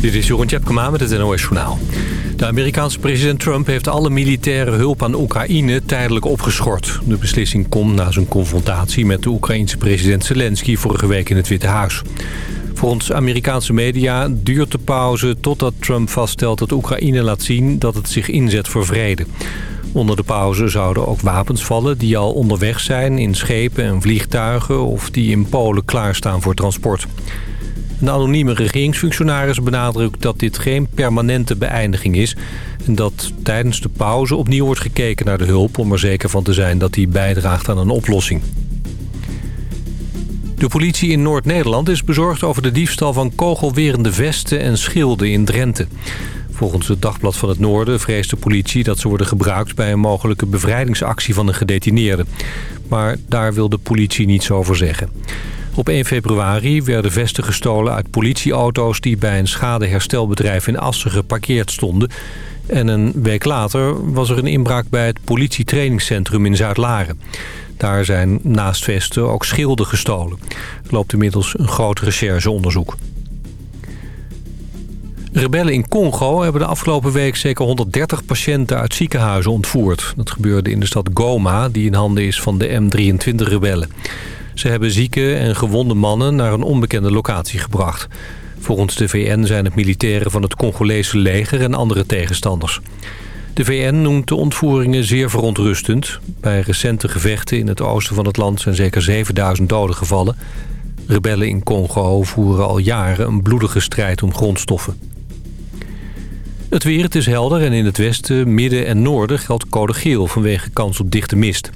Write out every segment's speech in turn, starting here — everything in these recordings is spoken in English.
Dit is Jeroen Tjepkema met het NOS Journaal. De Amerikaanse president Trump heeft alle militaire hulp aan Oekraïne tijdelijk opgeschort. De beslissing komt na zijn confrontatie met de Oekraïense president Zelensky vorige week in het Witte Huis. Volgens Amerikaanse media duurt de pauze totdat Trump vaststelt dat Oekraïne laat zien dat het zich inzet voor vrede. Onder de pauze zouden ook wapens vallen die al onderweg zijn in schepen en vliegtuigen of die in Polen klaarstaan voor transport. Een anonieme regeringsfunctionaris benadrukt dat dit geen permanente beëindiging is... en dat tijdens de pauze opnieuw wordt gekeken naar de hulp... om er zeker van te zijn dat die bijdraagt aan een oplossing. De politie in Noord-Nederland is bezorgd over de diefstal van kogelwerende vesten en schilden in Drenthe. Volgens het Dagblad van het Noorden vreest de politie dat ze worden gebruikt bij een mogelijke bevrijdingsactie van een gedetineerde. Maar daar wil de politie niets over zeggen. Op 1 februari werden vesten gestolen uit politieauto's... die bij een schadeherstelbedrijf in Assen geparkeerd stonden. En een week later was er een inbraak bij het politietrainingscentrum in Zuid-Laren. Daar zijn naast vesten ook schilden gestolen. Er loopt inmiddels een groot rechercheonderzoek. Rebellen in Congo hebben de afgelopen week zeker 130 patiënten uit ziekenhuizen ontvoerd. Dat gebeurde in de stad Goma, die in handen is van de M23-rebellen. Ze hebben zieke en gewonde mannen naar een onbekende locatie gebracht. Volgens de VN zijn het militairen van het Congolese leger en andere tegenstanders. De VN noemt de ontvoeringen zeer verontrustend. Bij recente gevechten in het oosten van het land zijn zeker 7000 doden gevallen. Rebellen in Congo voeren al jaren een bloedige strijd om grondstoffen. Het weer, het is helder en in het westen, midden en noorden geldt code geel vanwege kans op dichte mist.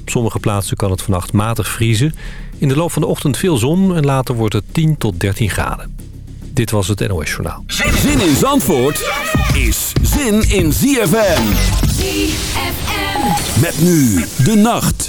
Op sommige plaatsen kan het vannacht matig vriezen. In de loop van de ochtend veel zon en later wordt het 10 tot 13 graden. Dit was het NOS Journaal. Zin in Zandvoort is zin in ZFM. ZFM. Met nu de nacht.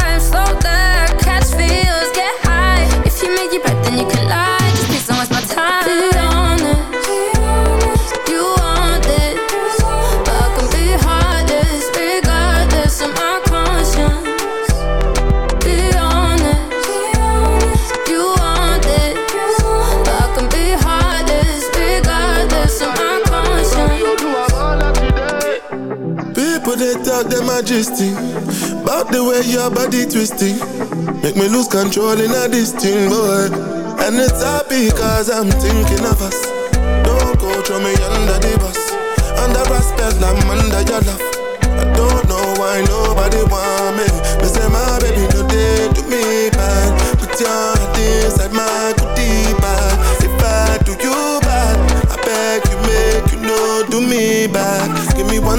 the way your body twisting Make me lose control in a this thing, boy. And it's happy cause I'm thinking of us. Don't go throw me under the bus. Under respect, I'm under your love. I don't know why nobody want me. Me say my baby no day do me bad. Put your heart inside my goodie bag. If I do you bad I beg you make you know do me me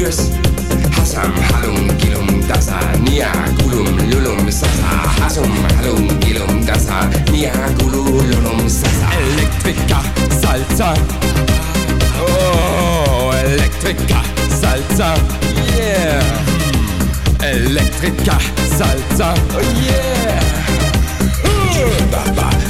Kürs. Halum, Gilum, Dasa, Nia, Gulum, Lulum, Sasa. Halum, Gilum, Dasa, Nia, Gulum, Lulum, Sasa. Electrica, Salsa. Oh, Electrica, Salsa. Yeah. Electrica, Salsa. Oh, yeah. Uh.